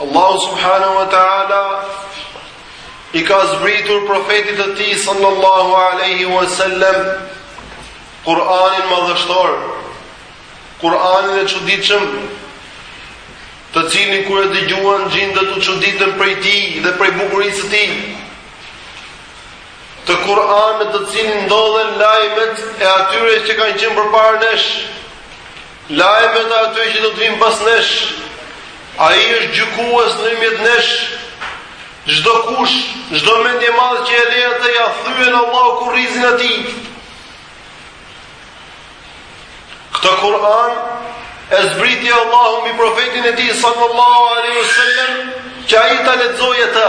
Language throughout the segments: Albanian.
Allahu subhanahu wa taala i ka zbritur profetit të tij sallallahu alaihi wasallam Kur'anin madhështor, Kur'anin e çuditshëm, të cilin kur e dëgjuan xhindët u çuditën prej tij dhe prej bukurisë së tij. Këtë Kur'an në të cilin ndodhen lajmet e atyre që kanë qenë përpara nesh, Lajmet e atyre që do të vijnë pas nesh, Ai është gjykues ndërmjet nesh. Çdo kush, çdo mendjemadh që e le atë ia thyen Allahu kurrizin atij. Këtë Kur'an e zbriti Allahu mbi profetin e tij sallallahu alaihi wasallam, që ai ta lexojë atë.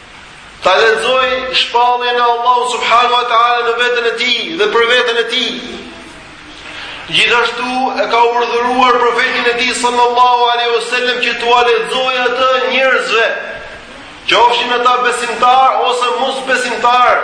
Ta lexojë shpalljen e Allahut subhanahu wa taala në veten e tij dhe për veten e tij. Gjithashtu e ka urdhëruar profetin e tij sallallahu alaihi wasallam që t'ua lexojë atë njerëzve, qofshin ata besimtarë ose mosbesimtarë.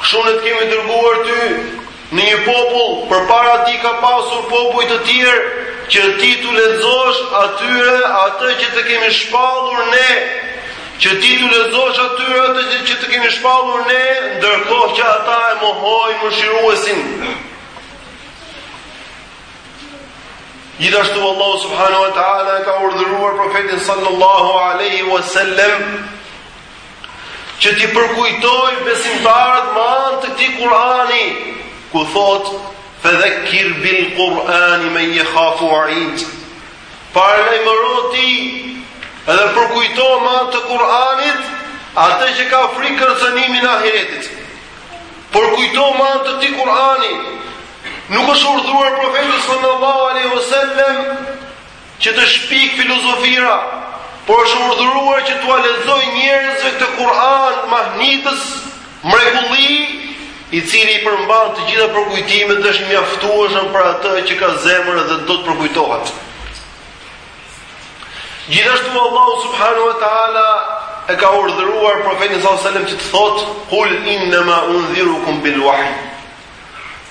Kështu ne të kemi dërguar ty në një popull përpara tij ka pasur popuj të tjerë që ti t'u lexosh atyre atë që të kemi shpallur ne, që ti t'u lexosh atyre atë që të kemi shpallur ne, ndërkohë që ata e mohojnë mëshiruesin. Gjithashtu Allahu subhanahu wa taala e ka urdhëruar profetin sallallahu alaihi wasallam që t'i përkujtojë besimtarët me anë të këtij Kur'ani, ku thotë fadhakkir bil Kur'ani man jakhafu waid. Paralajmëro ti edhe përkujto me anë të Kur'anit atë që ka frikë kërcënimin e ahiretit. Përkujto me anë të këtij Kur'ani. Nuk është urdhëruar profeti sallallahu alaihi wasallam që të shpikë filozofira, por është urdhëruar që t'ua lexojë njerëzve këtë Kur'an mahnitës, mrekulli, i cili i përmban të gjitha përkujtimet dhe është mjaftueshëm për atë që ka zemër dhe do të përkujtohet. Gjithashtu Allahu subhanahu wa taala e ka urdhëruar profetin sallallahu alajhi wasallam që të thotë kul innama undhirukum bil wahyi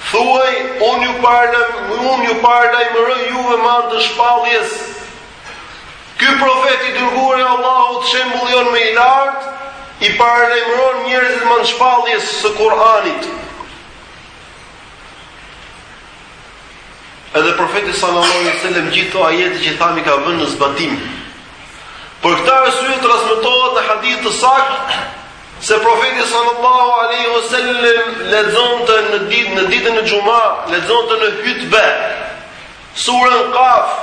Thuaj, unë ju paralajm, unë ju paralajmëroj juve me anë të shpalljes. Ky profet i dërguar i Allahut shembulli jonë më i lartë i paralajmëron njerëzit me anë të shpalljes së Kur'anit. Edhe profeti sallallahu alaihi wasallam gjithë ato ajete që thamë i ka vënë në zbatim. Për këtë arsye transmetohet në hadith të saktë Se profeti sallallahu alaihi wasallam lexonte në ditë në ditën e xhuma, lexonte në hutbe surën Qaf,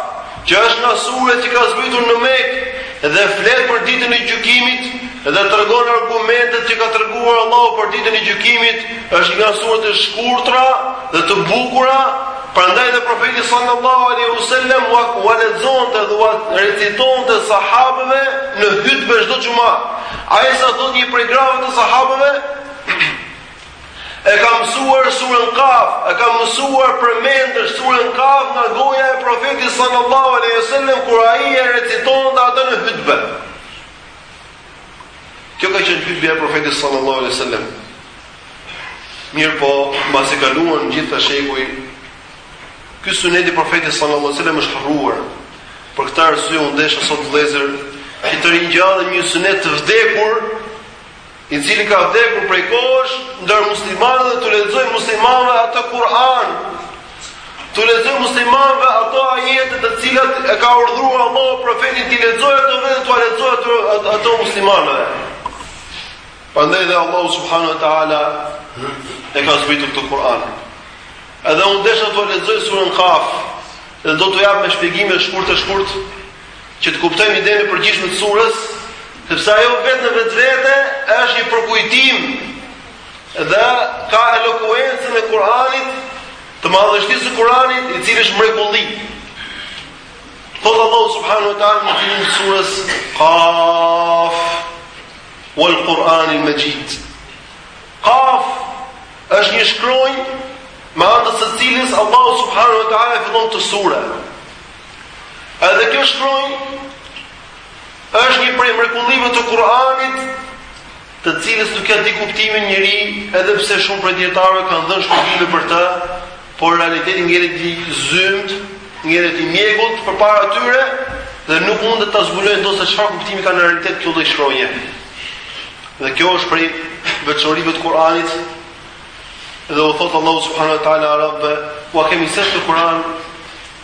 që është nga surat që ka zbritur në Mekë dhe flet për ditën e gjykimit dhe tregon argumentet që ka treguar Allahu për ditën e gjykimit, është nga surat e shkurtra dhe të bukura, prandaj dhe profeti sallallahu alaihi wasallam ua lexonte dhe ua recitonte sahabëve në hutbe çdo xhuma. Aq sa thotë një prej grave të sahabëve e kam mësuar surën Kaf, e kam mësuar përmendsh surën Kaf nga goja e profetit sallallahu alaihi wasallam kur ai e recitonte atë në hutbe. Kjo ka qenë hutbja e profetit sallallahu alaihi wasallam. Mirëpo, mbasi kaluan gjithë këta shekuj, Ky sunet i Profetit sallallahu alajhi wasallam është harruar. Për këtë arsye unë desha sot vëllezër që të ngjall një sunet të vdekur, i cili ka vdekur prej kohësh ndër muslimanët dhe t'u lexoj muslimanëve atë Kur'an. T'u lexoj muslimanëve ato ajete të cilat e ka urdhëruar Allahu profetin të lexojë ato dhe të lexojë ato, ato, ato muslimanëve. Prandaj dhe Allahu subhanahu wa taala e ka zbritur këtë Kur'an. Edhe unë desha të lexoj surën Kaf dhe do t'u jap me shpjegime shkurt e shkurt që të kuptojmë idenë e përgjithshme të surës, sepse ajo vetë në vetvete është një përkujtim dhe ka elokuencën e Kur'anit të madhështisë së Kur'anit, i cili është mrekulli. Thot Allah subhanahu wa taala në fillim të surës Qaf wal Qur'an al Majid. Qaf Është një shkronjë me anë të së cilës Allahu subhanahu wa taala e fillon këtë sure. Edhe kjo shkronjë është një prej mrekullive të Kur'anit, të cilës nuk ia di kuptimin njeri, edhe pse shumë prej dietarëve kanë dhënë shpjegime për të, Por realiteti ngjelet i zymtë, ngjelet i mjegullt përpara tyre dhe nuk mundet ta zbulojnë dot se çfarë kuptimi ka në realitet kjo lloj shkronje. Dhe kjo është prej veçorive të Kuranit. Dhe u thot Allahu subhanahu wa taala arabëve, "Ua kemi sjellë këtë Kuran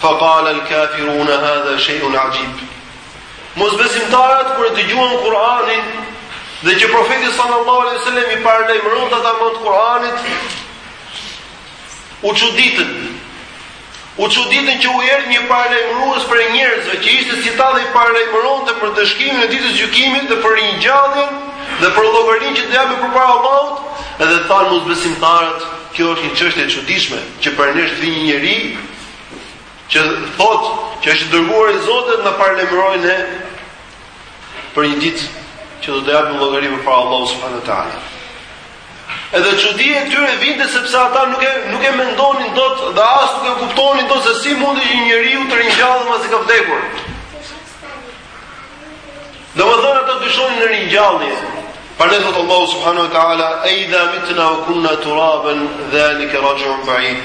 Fa qala al-kafirun hadha shay'un 'ajib. Mosbesimtarët kur e dëgjuan Kur'anin dhe që profeti sallallahu alaihi wasallam i paralajmëronte ata me atë Kur'an, u çuditën. U çuditën që u erdhi një paralajmërues prej njerëzve që ishte si ta dhe i paralajmëronte për ndëshkimin e ditës gjykimit dhe për ringjalljen dhe për llogarinë që do japin përpara Allahut, edhe thanë mosbesimtarët, kjo është një çështje e çuditshme që prej nesh të vijë një njeri që thotë që është i dërguar i Zotit na paralajmëron për një ditë që do të japë llogari përpara Allahu subhanahu wa taala. Edhe çudia e tyre vinte sepse ata nuk e nuk e mendonin dot dhe as nuk e kuptonin dot se si mundet një njeri të ringjallet pasi ka vdekur. Domethënë ata dyshonin në ringjallje. Prandaj thotë Allahu subhanahu wa taala, "A idha mitna wa kunna turaban, dhalika raj'un ba'id."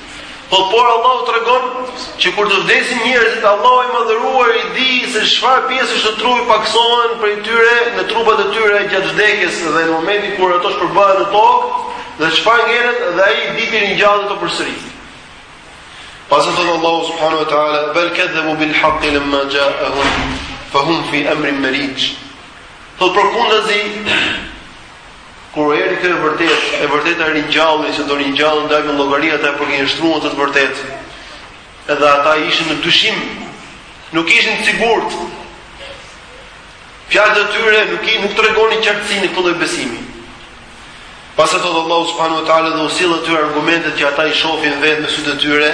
Po por Allahu tregon që kur të vdesin njerëzit, Allahu i madhëruar e di se çfarë pjesësh të trupit paksohen prej tyre në trupat e tyre gjatë vdekjes dhe në momentin kur ato shpërbahen në tokë dhe çfarë ngelet dhe ai di t'i ringjallë ato përsëri. Pastaj thot Allahu subhanahu wa taala, "Bel kadhabu bil haqqi lamma ja'ahum fa hum fi amrin marij." Po përkundrazi Kur erdhi kjo e vërtetë, e vërteta e ringjalljes që do ringjallen dhe japin llogari ata përgënjeshtruan të vërtetë. Edhe ata ishin në dyshim, nuk ishin të sigurt. Fjalët e tyre nuk i nuk tregonin qartësinë e këtij besimi. Pastaj Allahu subhanahu wa taala u sjell atyre argumentet që ata i shohin vetë me sytë e tyre.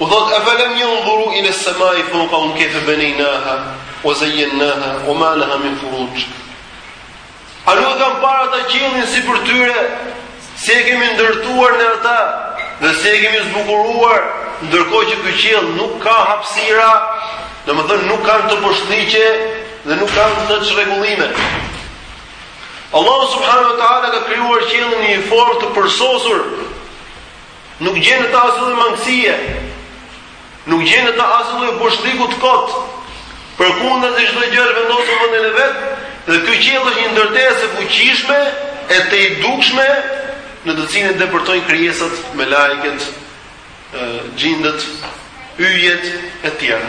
U thot a falam yanzuru ila as-samai fawqahum kayfa banaynaha wa zayyanaha wa ma laha min furuj. A nuk e kanë parë ata qiellin sipër tyre, si e kemi ndërtuar ne atë dhe si e kemi zbukuruar, ndërkohë që ky qiell nuk ka hapësira, domethënë nuk ka në të boshllëqe dhe nuk ka në të çrregullime. Allahu subhanahu wa taala ka krijuar qiellin në një formë të përsosur. Nuk gjen në të asnjë mangësie. Nuk gjen në të asnjë lloj boshllëku të kotë, përkundrazi çdo gjë është vendosur në vendin e vet, dhe ky qiell është një ndërtesë e fuqishme e tejdukshme në të cilin depërtojnë krijesat melaiket, xhindët, yjet e tjera.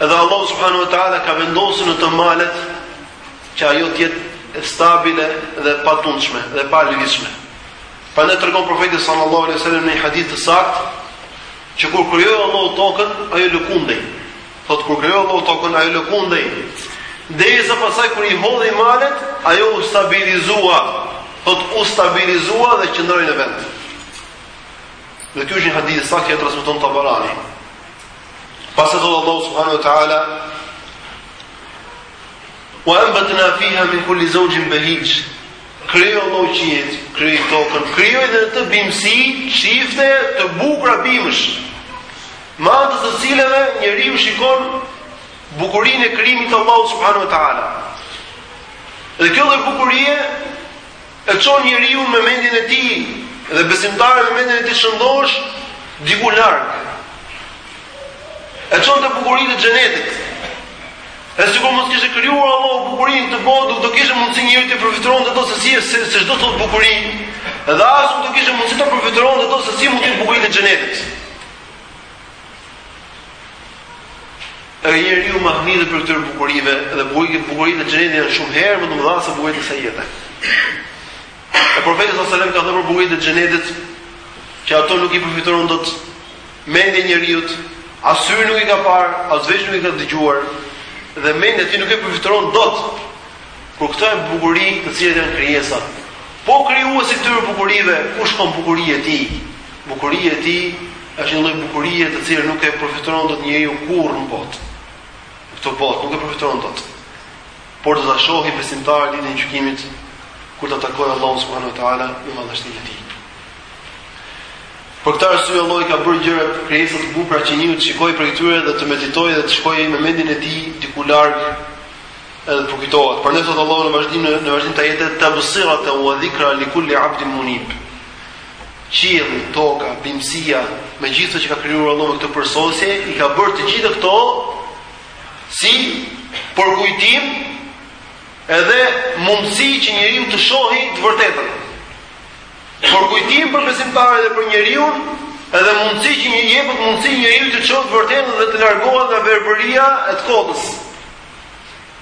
Edhe Allahu subhanahu wa taala ka vendosur në të malet që ajo të jetë stabile dhe e patundshme dhe e palëvizshme. Prandaj tregon profeti sallallahu alaihi wasallam në një hadith të saktë që kur krijoi Allahu tokën, ajo lëkundej. Thotë kur krijoi Allahu tokën, ajo lëkundej. Derisa pasaj kur i hodhi malet, ajo u stabilizua. Thotë u stabilizua dhe qëndroi në vend. Dhe ky është një hadith i saktë që e transmeton Tabarani. Pastaj thotë Allahu subhanahu wa taala Wa anbatna fiha min kulli zawjin bahij. Krijoi Allahu qiejt, krijoi tokën, krijoi edhe në të bimësi, çifte të bukura bimësh. Me anë të cilave njeriu shikon bukurinë e krijimit të Allahut subhanahu wa taala. Dhe kjo lloj bukurie E çon njeriu me mendjen e tij dhe besimtari me mendjen e tij të shëndoshë diku larg. E çon te bukuritë e xhenetit. E sikur mos kishte krijuar Allahu bukuri në këtë botë, nuk do kishte mundësi njeriu të përfytyronte dot se si se, se ç'do të thotë bukuri, dhe as nuk do kishte mundësi ta përfytyronte dot se si mund të jenë bukuritë e xhenetit. E njeriu mahnitet prej këtyre bukurive dhe bukuritë e xhenetit janë shumë herë më të mëdha se bukuritë e kësaj jete. E profeti sallallahu alajhi wasallam ka thënë për bukuritë e xhenetit që ato nuk i përfytyron dot mendja e njeriut, as syri nuk i ka parë, as veshi nuk i ka dëgjuar dhe mendja e tij nuk e përfytyron dot. Kur këto janë bukuri të cilat janë krijesa. Po krijuesi i këtyre bukurive, kush ka bukurinë e tij? Bukuria e tij është një lloj bukurie të cilën nuk e përfytyron dot njeriu kurrë në botë. Në këtë botë nuk e përfytyron dot. Por do ta shohë besimtari ditën e gjykimit kur ta takojë Allahun subhanahu wa taala në madhështinë e tij. Për këtë arsye Allahu i ka bërë gjithë ato krijesa të bukura që njeriu të shikojë prej këtyre dhe të meditojë dhe të shkojë me mendjen e tij diku larg edhe të përkujtohet. Prandaj thotë Allahu në vazhdim në vazhdim të ajetit tabsiratan wa dhikra li kulli abdin munib. Qielli, toka, bimësia, me gjithë ato që ka krijuar Allahu me këtë përsosje, i ka bërë të gjitha këto si përkujtim edhe mundësi që njeriu të shohë të vërtetën. Përkujtim për besimtarët dhe për njeriun, edhe mundësi që t'i jepet mundësi njeriut të shohë të vërtetën dhe të largohet nga verbëria e të kotës.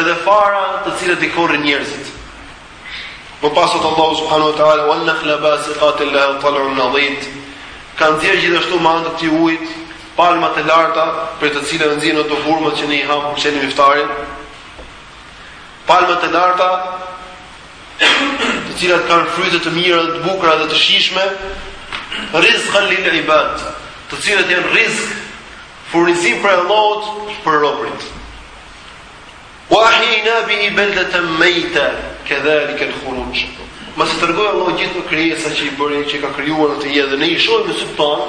Edhe fara të cilat i korrin njerëzit. Më pas thotë Allahu subhanahu wa taala wan nakhla basiqatin laha tal'un nadid. Ka nxjerrë gjithashtu me anë të këtij ujit palma të larta prej të cilave nxjerrin ato hurmat që ne i hamë kur çelim iftarin. Palma të larta të cilat kanë fryte të mira dhe të bukura dhe të shijshme, rizqan lil ibad, të cilat janë rizq furnizim prej Allahut për robërit. Wa ahyayna bihi baldatan mayta kadhalik al khuruj. Mbasi tregoi Allahu gjithë ato krijesa që i bëri që ka krijuar në këtë jetë dhe ne i shohim me sytë tanë,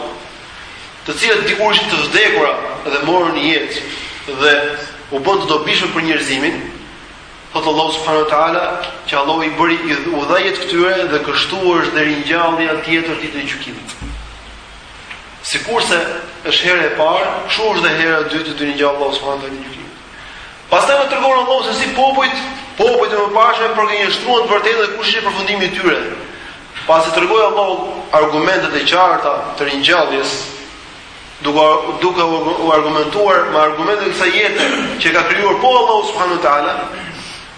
të cilat dikur ishin të vdekura dhe morën jetë dhe u bënë të dobishme për njerëzimin. Thotë Allahu subhanahu wa taala që Allahu i bëri u dha jetë këtyre dhe kështu është dhe ringjallja tjetër ditën e gjykimit. Sikurse është hera e parë, kështu është dhe hera e dytë të të ringjallë Allahu subhanahu wa taala në gjykim. Pastaj na tregon Allahu se si popujt, popujt e mëparshëm përgënjeshtruan të vërtetën dhe kush ishte përfundimi i tyre. Pasi tregoi Allahu argumentet e qarta të ringjalljes, duke duke u argumentuar me argumentet e kësaj jete që e ka krijuar po Allahu subhanahu wa taala,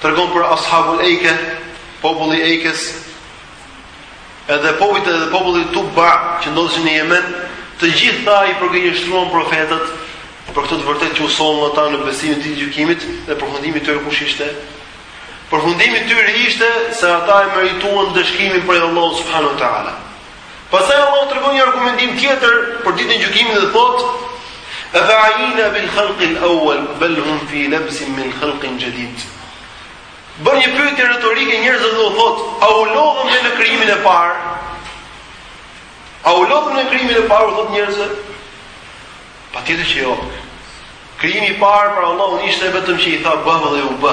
tregon për ashabul Ejke, populli i Ejkes, edhe popujt edhe populli i Tuba që ndodheshin në Jemen, të gjithë këta i përgënjeshtruan profetët për këtë të vërtetë që u sollën ata në besimin e ditës gjykimit dhe përfundimi i tyre kush ishte? Përfundimi i tyre ishte se ata e merituan ndëshkimin prej Allahut subhanuhu teala. Pastaj Allahu tregon një argumentim tjetër për ditën e gjykimit dhe thotë: "Afa ayina bil khalq al awwal bal hum fi labs min khalq jadid." Bën një pyetje retorike njerëzve dhe u thotë: "A u lodhëm ne në krijimin e parë?" A u lodhëm në krijimin e parë, u thotë njerëzve? Patjetër që jo. Krijimi i parë për Allahun ishte vetëm që i tha bëhu dhe u bë.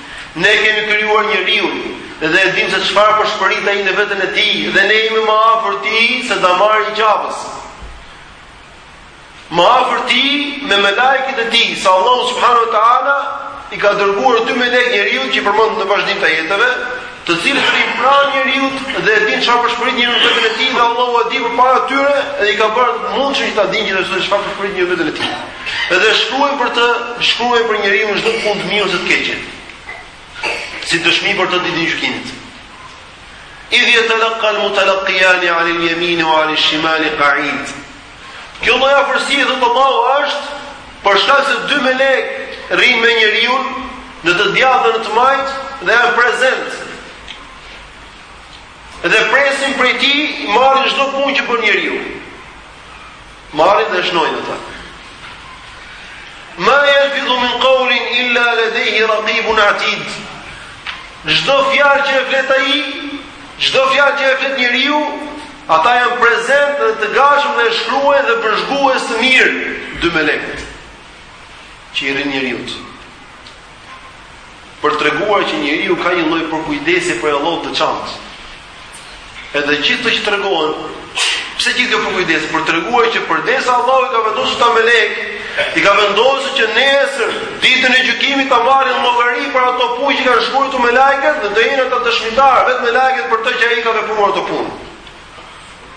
Ne kemi krijuar njeriun dhe e dimë se çfarë pëshpërit ai në veten e tij dhe ne jemi më afër tij se damari i qafës. Më afër tij me melaiket e tij, se Allahu subhanahu wa taala i ka dërguar dy melek njeriut që i përmend në vazhdim të ajeteve, të cilët rrinë pranë njeriut dhe e dinë çfarë pëshpërit njeriu në veten e tij dhe Allahu e di përpara tyre dhe i ka bërë mundësi që ta dinë gjithashtu çfarë pëshpërit njeriu në veten e tij. Edhe shkruajnë për të, shkruajnë për njeriun çdo punë të mirë ose të keqe. Si dëshmi për të ditën e gjykimit. Idh yatalaqqa al-mutalaqqiyan 'an al-yamin wa 'an al-shimal qa'id. Kjo lloj afërsie thotë Allahu është për shkak se dy melek rrinë me njeriun në të djathtën e në të majtë dhe janë prezent. Dhe presin prej tij marrin çdo punë që bën njeriu. Marrin dhe shënojnë ata. Ma yalfizu min qawlin illa ladayhi raqibun atid. Çdo fjalë që e flet ai, çdo fjalë që e flet njeriu, ata janë prezent dhe të gatshëm dhe e shkruajnë dhe përshkruajnë së mirë dy melekët. Që i rrinë njeriut. Për të treguar që njeriu ka një lloj përkujdese prej Allahut të veçantë. Edhe gjithë këto që tregohen, pse gjithë kjo përkujdesje për të treguar që përderisa Allahu i ka vendosur këta melek, i ka vendosur që nesër ditën e gjykimit ta marrin llogari për ato punë që kanë shkruar melaiket dhe të jenë ata dëshmitarë vetë melaiket për të që ai ka vepruar ato punë.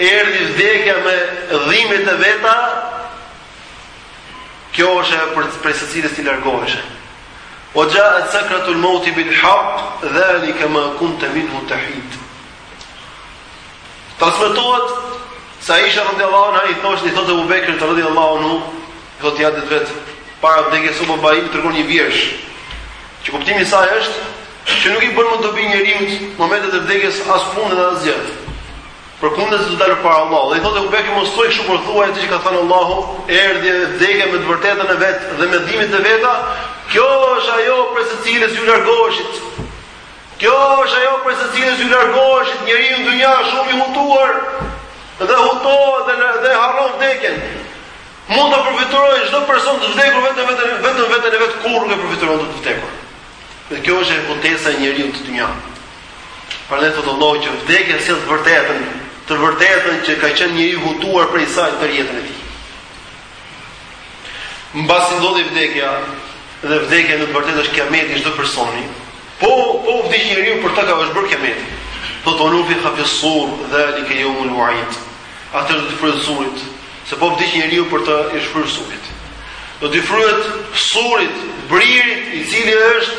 Erdhi vdekja me dhimbjet e veta, kjo është ajo për prej së cilës ti largohesh. Wa ja'at sakratul maut bil haq, dhalika ma kunta minhu tahid. Transmetohet se Aisha radhiyallahu anha i thoshte i thotë Ebu Bekrit radhiyallahu anhu, të atit të vet para vdekjes së babait i tregon një vjersh. Që kuptimi i saj është që nuk i bën më dobi njeriut momentet e vdekjes as punë dhe as gjë. Për punë se do dalë para Allahu. Dhe i thotë Abu Bekri mos thuaj kështu por thuaj atë që ka thënë Allahu, erdhi vdekja me të vërtetën e vet dhe me dhimbjet e veta. Kjo është ajo për së cilës ju largoheshit. Kjo është ajo për së cilës ju largoheshit, njeriu në dynja shumë i hutuar dhe hutohet dhe, dhe harron vdekjen. Mund ta përfytyrojë çdo person të vdekur vetëm veten e vet kurrë nuk e përfytyron të vdekur. Dhe kjo është hutesa e njeriut në dynja. Prandaj thotë Allahu që vdekja sjell të vërtetën, të vërtetën që ka qenë njeriu i hutuar prej saj në jetën e tij. Mbasi ndodhi vdekja dhe vdekja në të vërtetë është kiameti i çdo personi. Po, po vdiq njeriu për të ka, është bërë kiameti. Thotë wa nufikha fi suri dhalika yawmul wa'id. Atëherë do t'i fryhet surit, se po vdiq njeriu për të i është fryrë surit. Do t'i fryhet surit, bririt, i cili është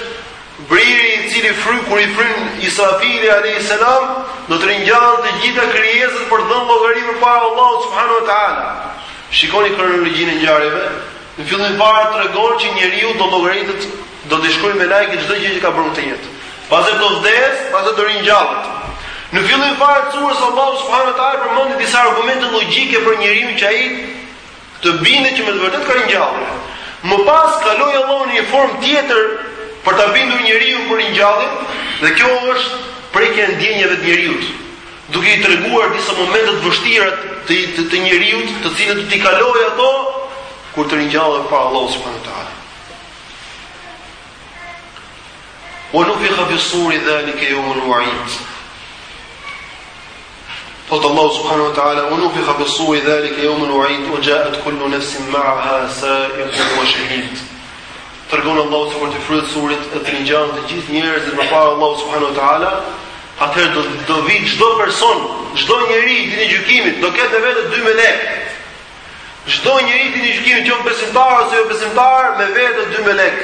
Briri i cili fryn kur i fryn Israfili alayhis salam do të ringjallen të gjitha krijesat për të dhënë llogari përpara Allahut subhanahu wa taala. Shikoni kronologjinë e ngjarjeve. Në fillim fare tregon që njeriu do llogaritet, do t'i shkruajnë melaiket çdo gjë që ka bërë në këtë jetë. Pastaj do vdes, pastaj do ringjallet. Në fillim fare të surës Allahu subhanahu wa taala përmend disa argumente logjike për njeriun që ai Të bindet që me të vërtetë ka ringjallje. Më pas kaloi Allahu në një formë tjetër për ta bindur njeriun për ringjalljen dhe kjo është prekja e ndjenjave të njeriut, duke i treguar disa momente të vështira të të, të njeriut, të cilat do t'i kalojë ato kur të ringjallet para Allahut subhanahu wa taala. Wa nufikha fi suri dhalika yawmul wa'id. Thotë Allahu subhanahu wa taala: "Wa nufikha fis-suri dhalika yawmul wa'id wa ja'at kullu nafsin ma'aha sa'iqun wa shahid." Tregon Allahu se kur t'i fryhet surit e të ngjallen të gjithë njerëzit përpara Allahu subhanahu wa taala, atëherë do do vi çdo person, çdo njeri ditën e gjykimit, do ketë me vete dy melek. Çdo njeri ditën e gjykimit, qoftë besimtar ose jo besimtar, me vete dy melek.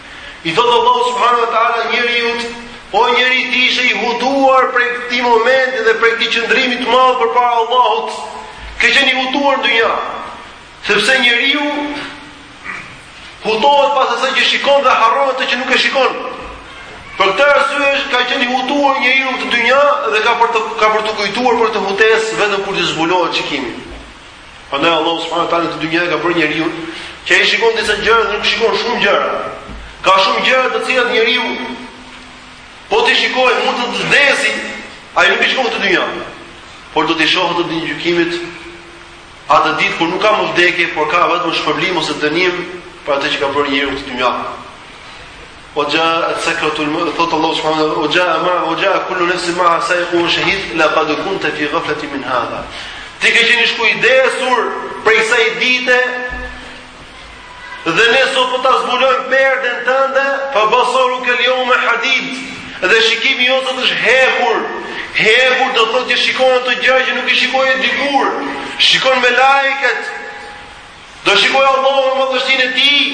I thotë Allahu subhanahu wa taala njeriut, o njeri ti ishe i hutuar prej këtij momenti dhe prej këtij qëndrimi të madh përpara Allahut. Ke qenë i hutuar në dynja. Sepse njeriu hutohet pas asaj që shikon dhe harron atë që nuk e shikon. Për këtë arsye ka qenë i hutuar njeriu këtë dynja dhe ka për t'u ka për t'u kujtuar për atë hutesë vetëm kur t'i zbulohet shikimi. Prandaj Allahu subhanahu wa taala këtë dynja ka bërë njeriun që ai shikon disa gjëra dhe nuk shikon shumë gjëra. Ka shumë gjëra të cilat njeriu po t'i shikojë mund të vdesë, ai nuk i shikon këtë dynja. Por do t'i shohë ato ditën e gjykimit atë ditë kur nuk ka më vdekje, por ka vetëm shpërblim ose dënim për atë që ka bërë njeriu këtë dynja. Wa ja'at sakratul mawt, thot Allah subhanahu wa taala, wa ja'at ma, wa ja'at kullu nafsin ma'aha sa'iqun wa shahid, laqad kunta fi ghaflatin min hadha. Ti ke qenë shkujdesur prej kësaj dite, dhe ne sot po ta zbulojmë perden tënde, fa basaruka al-yawma hadid, dhe shikimi jot sot është hekur, hekur do thot që shikon ato gjëra që nuk i shikoje dikur, shikon melaiket, Do shikojë Allahun në madhështinë e Tij,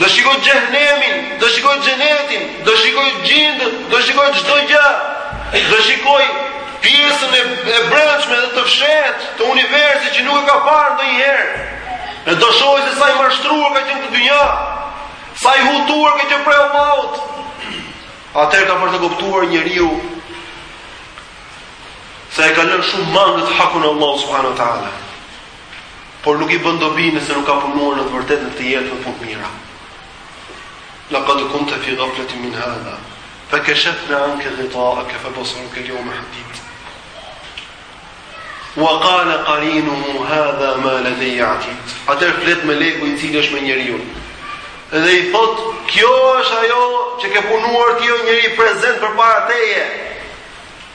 do shikojë xhehenemin, do shikojë xhenetin, do shikojë xhindët, do shikojë çdo gjë. Do shikojë pjesën e, e brendshme dhe të fshehtë të universit që nuk e ka parë ndonjëherë. E do shohë se sa i mashtruar ka qenë në këtë dynja, sa i hutuar ka qenë prej Allahut. Atër ka për të kuptuar njeriu se e ka lënë shumë mangët hakun e Allahut subhanahu wa taala. por nuk i bën dobi nëse nuk ka punuar në të vërtetë në këtë jetë punë të mira. Laqad kunta fi ghaflatin min hadha, fa kashafna anka ghita'aka fa basaruka al-yawma hadid. Wa qala qarinuhu hadha ma ladayya 'atid. Atër flet meleku i cili është me njeriun. Dhe i thot, kjo është ajo që ke punuar ti o njeri prezent përpara teje.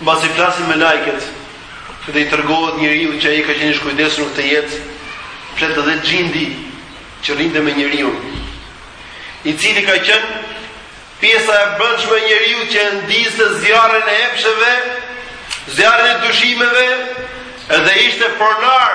Mbasi flasin melaiket dhe i tregohet njeriut që ai ka qenë i shkujdesur në këtë jetë, flet edhe xhindi që rrinte me njeriun, i cili ka qenë pjesa e brendshme e njeriut që e ndizte zjarrin e epsheve, zjarrin e dyshimeve dhe ishte pronar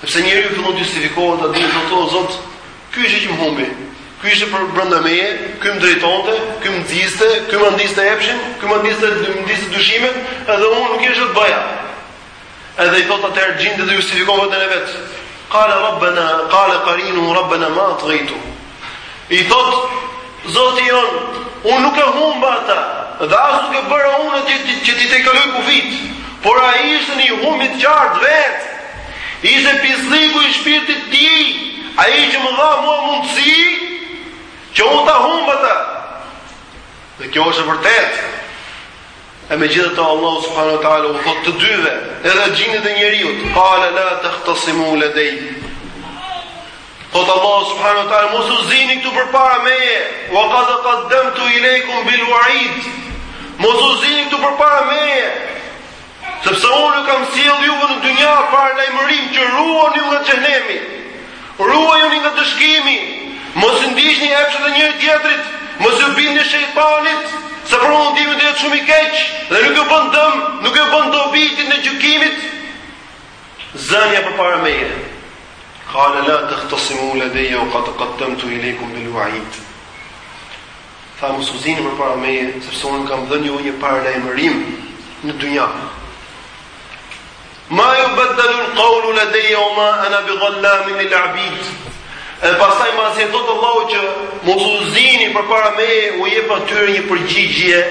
Sepse njeriu fillon të justifikohet aty dhe thotë o Zot, ky ishte që më humbi. Ky ishte përbrenda meje, ky më drejtonte, ky më nxiste, ky më ndizte epshin, ky më ndizte më ndizte dyshimet, edhe unë nuk kisha ç'të bëja. Edhe i thotë atëherë xhindi dhe justifikon veten e vet. Qala rabbana qala qarinu rabbana ma atghaytu. I thotë, Zoti jonë, unë nuk e humba ata, dhe as nuk e bëra unë që, që t'i tejkalojë kufijtë, por ai ishte në humbje të qartë vetë, ishte pisllëku i shpirtit të tij, ai që më dha mua mundësi, që unë ta humb ata. Dhe kjo është e vërtetë. E megjithatë Allah subhanahu wa ta'ala u thot të dyve, edhe xhindit e njeriut, qala la takhtasimu ladayya. Thotë Allahu subhanahu wa taala, Mos u zini këtu përpara meje, wa qad qaddamtu ilaykum bil wa'id. Mos u zini këtu përpara meje, sepse unë ju kam sjellë juve në dynja paralajmërim që ruajuni nga xhehenemi. Ruajuni nga ndëshkimi, mos i ndiqni epshet e njëri-tjetrit, mos ju bindni shejtanit, se përfundimi do jetë shumë i keq dhe nuk ju bën dëm, nuk ju bën dobi Ditën e Gjykimit. Zënia përpara meje. Qala la takhtasimu ladayya wa qad qaddamtu ilaykum bil wa'id. Tha mos u zini përpara meje, sepse unë ju kam dhënë ju një paralajmërim në dynja. Ma yubaddalul qawlu ladayya wa ma ana bi dhallamin lil 'abid. E pastaj mbasi e thotë Allahu që mos u zini përpara meje u jep atyre një përgjigje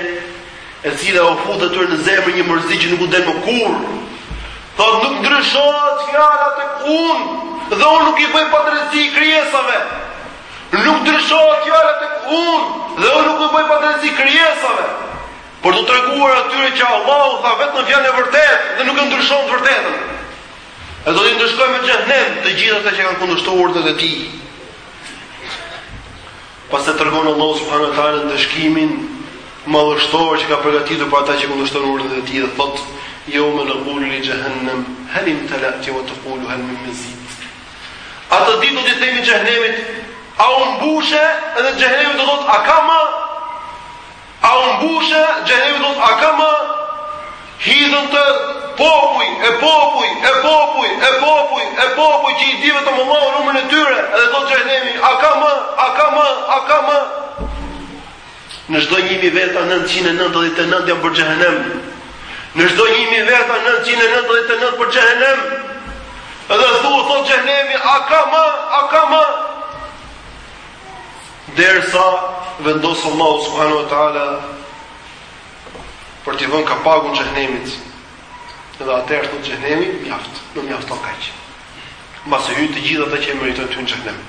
e cila u fut atyre në zemër një mërzi që nuk u del më kurrë. Thotë nuk ndryshohet fjala tek unë dhe unë nuk i bëj padrejtësi krijesave. Nuk ndryshohet fjala tek unë dhe unë nuk i bëj padrejtësi krijesave. Për t'u treguar atyre që Allahu tha vetëm fjalën e vërtetë dhe nuk e ndryshon të vërtetën. E do t'i ndëshkojë në xhehenem të gjithë ata që kanë kundërshtuar urdhrat e tij. Pastaj tregon Allahu subhanahu wa taala ndëshkimin madhështor që ka përgatitur për ata që kundërshtojnë urdhrat e tij dhe thotë: "Yawma naqulu li jahannam hal imtala'ti wa taqulu hal min mazid." Atë ditë do t'i themi xhehenemit, "A u mbushe?" Edhe xhehenemi do thotë, "A ka më?" A u mbushe xheheneni thotë a ka më hidhen popuj e popuj e popuj e popuj e popuj që i di vetëm Allahu numrin e tyre dhe thotë xhehenemi a ka më a ka më a ka më në çdo 1000 veta 999 janë për xhehenem në çdo 1000 veta 999 për xhehenem dhe thotë xhehenemi a ka më a ka më Derisa vendos Allahu subhanahu wa taala për t'i vënë kapakun xhehenemit. Dhe atëherë thotë xhehenemi, mjaft, më mjafton kaq. Mbasi hyjnë të gjithë ata që meritojnë të hyjnë në xhehenem.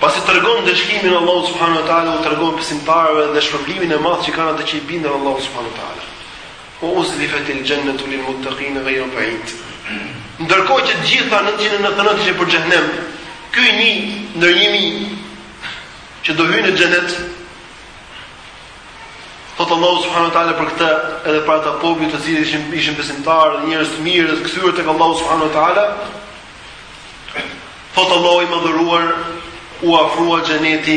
Pasi tregon ndëshkimin Allahu subhanahu wa taala, u tregon besimtarëve dhe shpërblimin e madh që kanë ata që i binden Allahut subhanahu wa taala. Wa uzlifat il jannatu lil muttaqin ghayra ba'id. Ndërkohë që të gjithë nëntëqind e nëntëdhjetë e nëntë ishin për xhehenem, ky një ndër një mijë që do hyjë në xhenet, Thotë Allahu subhanahu wa taala për këtë edhe për atë popull të cilët ishin ishin besimtarë, njerëz të mirë dhe të kthyer tek Allahu subhanahu wa taala. Thotë Allahu i madhëruar u afrua xheneti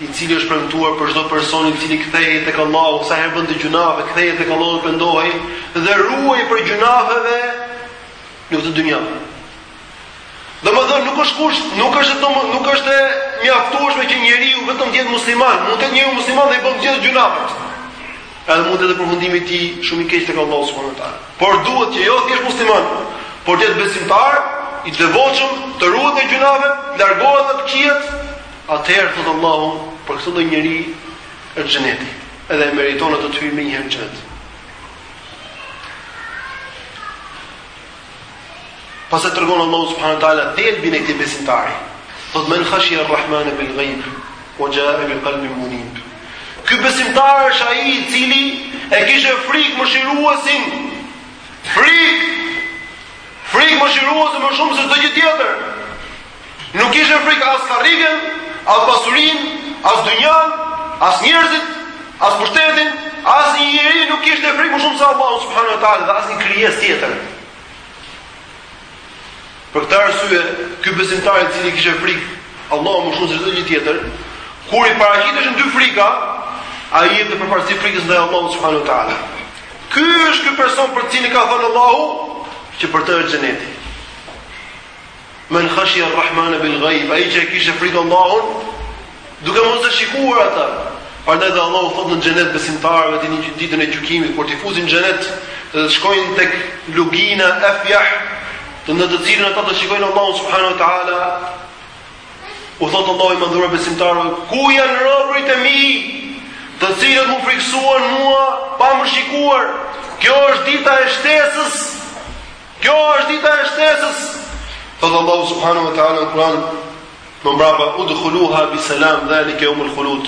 i cili është premtuar për çdo person i cili kthehej tek Allahu, sa herë bënte gjynahe, kthehej tek Allahu dhe pendohej dhe ruhej prej gjynaheve në këtë dynja. Domethënë nuk është kusht, nuk është të nuk është e mjaftueshme që njeriu vetëm të jetë musliman, mund të jetë njeriu musliman dhe i bën gjithë gjunafet. Edhe mund të jetë përfundimi i tij shumë i keq tek Allahu subhanahu wa taala. Por duhet që jo të jetë musliman, por të jetë besimtar, i devotshëm, të ruhet nga gjynahet, të largohet nga të këqijat, Atëherë thotë Allahu për këtë lloj njeri është xheneti, edhe e meriton atë të hyjë më njëherë në xhenet. Pastaj e tregon Allahu subhanahu wa taala dhelbin e këtij besimtari. Thotë men khashija ar-Rahman bil ghaib wa jaa bi qalbin munib. Ky besimtar është ai i cili e kishte frikë mëshiruesin. Frikë. Frikë mëshiruesin më shumë se çdo gjë tjetër. Nuk kishte frikë as karrigen, as pasurinë, as dynjanë, as njerëzit, as pushtetin, as një njeri nuk kishte frikë më shumë se Allahu subhanahu wa taala dhe asnjë krijesë tjetër. Për këtë arsye, ky besimtar i cili kishte frikë Allahun më shumë se çdo gjë tjetër, kur i paraqiteshin dy frika, ai i jepte përparësi frikës ndaj Allahut subhanahu wa taala. Ky është ky person për të cilin ka thënë Allahu që për të është xheneti. Men khashija ar-Rahman bil ghaib, ai që e kishte frikë Allahun, duke mos e shikuar atë. Prandaj dhe Allahu thotë në xhenet besimtarëve ditën e gjykimit kur t'i fusin në xhenet dhe të shkojnë tek lugina afyah, të në të cilën ata do shikojnë Allahun subhanahu wa taala. U thotë Allahu i madhëruar besimtarëve, ku janë robërit e mi, të cilët m'u frikësuan mua pa më shikuar? Kjo është dita e shtesës. Kjo është dita e shtesës. Thot Allahu subhanahu wa taala në Kur'an, "Më mbrapa udkhuluha bi salam zalika yawmul khulud."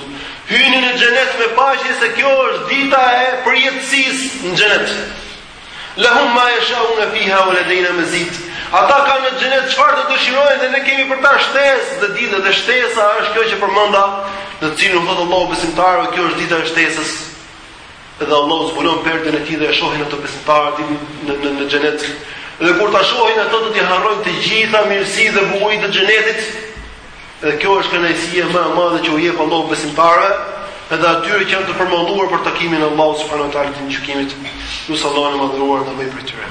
Hyni në xhenet me paqe se kjo është dita e përjetësisë në xhenet. Lahum ma yasha'una fiha wa ladayna mazid. Ata kanë në xhenet çfarë të dëshirojnë dhe ne kemi për ta shtesë dhe dita dhe shtesa është kjo që përmenda, në të cilën thotë Allahu besimtarëve, kjo është dita e shtesës. Dhe Allahu zbulon perden e tij dhe e shohin ato besimtarët në në në xhenet. Dhe kur ta shohin ato do t'i harrojnë të gjitha mirësitë dhe bukuritë e xhenetit. Dhe kjo është kënaqësia më e madhe që u jep Allahu besimtarëve, edhe atyre që janë të përmalluar për takimin e Allahut subhanuhu teala ditën e gjykimit. Ju sallallahu alaihi dhe sallam dhe për tyre.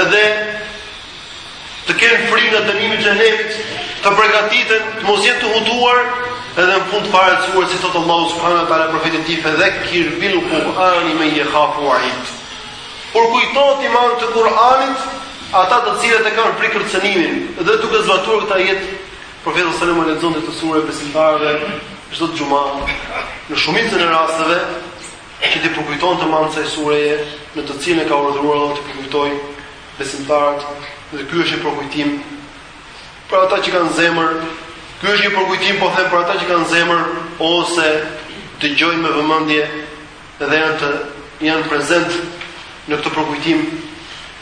Edhe të kenë frikë nga dënimi i xhehenemit, të përgatiten, të mos jenë të hutuar, edhe në fund fare të thuar si thot Allahu subhanahu wa taala profetit tij fa dhakir bil qur'ani men jekhafu uaid. Përkujtoji me anë të Kur'anit ata të cilët e kanë frikë kërcënimin dhe duke zbatuar këtë ajet profeti sallallahu alaihi wasallam lexonte këtë sure besimtarëve çdo xhuma në shumicën e rasteve që t'i përkujtonte me anë të kësaj sureje në të cilën e ka urdhëruar Allahu të përkujtojë besimtarët dhe ky është një përkujtim për ata që kanë zemër ky është një përkujtim po them për ata që kanë zemër ose dëgjojnë me vëmendje dhe janë të janë prezent në këtë përkujtim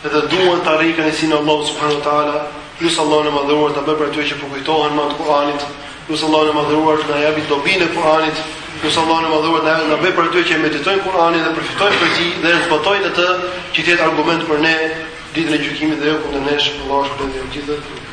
dhe duan ta arrijnë kënaqësinë e Allahut subhanahu wa taala, lus Allahun e madhëruar të na bëjë prej atyre që përkujtohen me Kur'anin, lus Allahun e madhëruar të na japë dobinë e Kur'anit, lus Allahun e madhëruar të na bëjë prej atyre që e meditojnë Kur'anin dhe përfitojnë prej tij dhe e zbatojnë atë që të jetë argument për ne ditën e gjykimit dhe jo kundër nesh, Allahu ju shpërbleftë të gjithë.